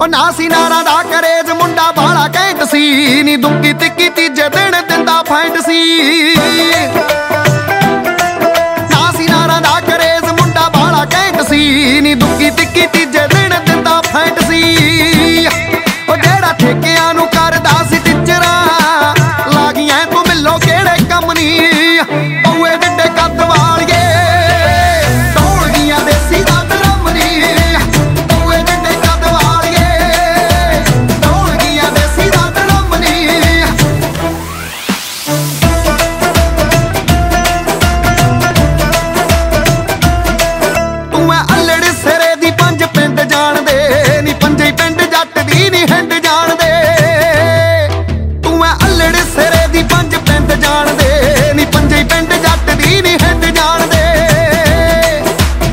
ਉਹ ਨਾ ਸੀ ਨਾਰਾ ਦਾ ਕਰੇਜ, ਮੁੰਡਾ ਬਾਲਾ ਕੈਂਟ ਸੀ। ਨੀ ਦੁੱਕੀ ਤਿੱਕੀ ਤੀਜੇ ਦਿਨ ਦਿੰਦਾ ਫੈਂਟ ਸੀ। ਨਾ ਸੀ ਨਾਰਾ ਦਾ ਕਰੇਜ, ਮੁੰਡਾ ਬਾਲਾ ਕੈਂਟ ਸੀ। ਨੀ ਦੁੱਕੀ ਤਿੱਕੀ ਤੀਜੇ ਦਿਨ ਦਿੰਦਾ ਫੈਂਟ ਸੀ। ਨੀ ਪੰਜੇ ਪਿੰਡ ਜੱਟ ਦੀ ਨੀ ਹਿੰਡ ਜਾਣਦੇ। ਤੂੰ ਐ ਅਲੜ ਸਿਰੇ ਦੀ ਪੰਜ ਪਿੰਡ ਜਾਣਦੇ। ਨੀ ਪੰਜੇ ਪਿੰਡ ਜੱਟ ਦੀ ਨੀ ਹਿੰਡ ਜਾਣਦੇ।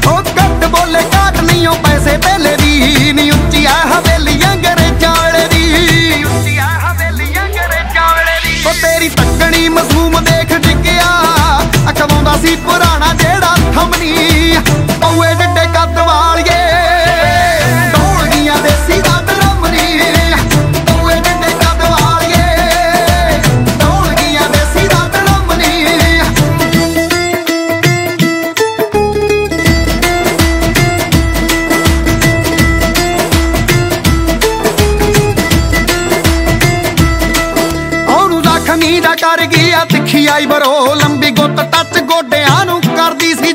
ਉਹ ਘੱਟ ਬੋਲੇ ਕਾਟ ਨਹੀਂ ਉਹ ਪੈਸੇ ਪਹਿਲੇ ਦੀ ਨੀ। ਉੱਚੀ ਆ ਹਵੇਲੀ ਅੰਗਰੇਜ਼ਾਂ ਵਾਲੇ ਦੀ। ਉੱਚੀ ਆ ਹਵੇਲੀ ਅੰਗਰੇਜ਼ਾਂ ਵਾਲੇ ਦੀ। ਉਹ ਤੇਰੀ ਤੱਕਣੀ ਮਜ਼ਲੂਮ ਦੇਖ ਡਿੱਗਿਆ। ਅਖਵਾਉਂਦਾ ਸੀ ਪੁਰਾਣਾ ਜਿਹੜਾ ਥੰਮਨੀ ਓਏ ਡੱਡੇ ਕੱਦ ਵਾਲੀਏ। ਦਾ ਕਰ ਗਿਆ ਤਿੱਖੀ ਆਈ ਬਰੋ ਲੰਬੀ ਗੁੱਤ ਟੱਚ ਗੋਡਿਆਂ ਨੂੰ ਕਰਦੀ ਸੀ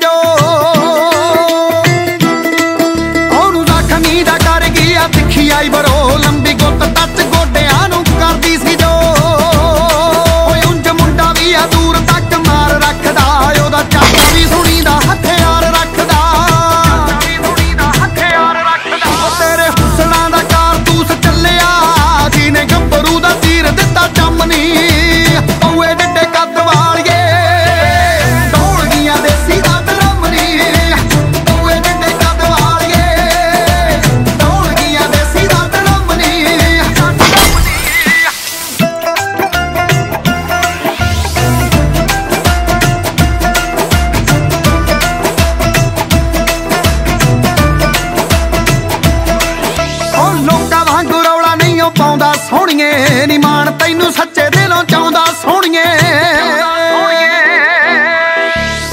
ਰੌਲਾ ਪਾਉਂਦਾ ਸੋਹਣੀਏ, ਨੀ ਮਾਣ ਤੈਨੂੰ ਸੱਚੇ ਦਿਲੋਂ ਚਾਹੁੰਦਾ ਸੋਹਣੀਏ।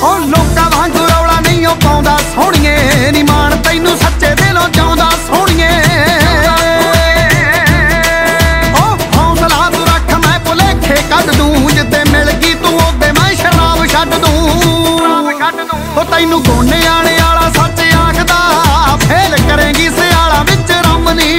ਉਹ ਲੋਕਾਂ ਵਾਂਗੂ ਰੌਲਾ ਨਹੀਂ ਉਹ ਪਾਉਂਦਾ ਸੋਹਣੀਏ, ਨੀ ਮਾਣ ਤੈਨੂੰ ਸੱਚੇ ਦਿਲੋਂ ਚਾਹੁੰਦਾ ਸੋਹਣੀਏ। ਉਹ ਹੌਸਲਾ ਤੂੰ ਰੱਖ, ਮੈਂ ਭੁਲੇਖੇ ਕੱਢ ਦੂੰ ਜਿੱਤੇ ਮਿਲ ਗਈ ਤੂੰ ਉਹਦੇ ਮੈਂ ਸ਼ਰਾਬ ਛੱਡ ਦੂੰ। ਉਹ ਤੈਨੂੰ ਗੋਨੇ ਆਣੇ ਵਾਲਾ ਸੱਚ ਆਖਦਾ, ਫੇਲ ਕਰੇਗੀ ਸਿਆਲਾ ਵਿੱਚ ਰਮਨੀ।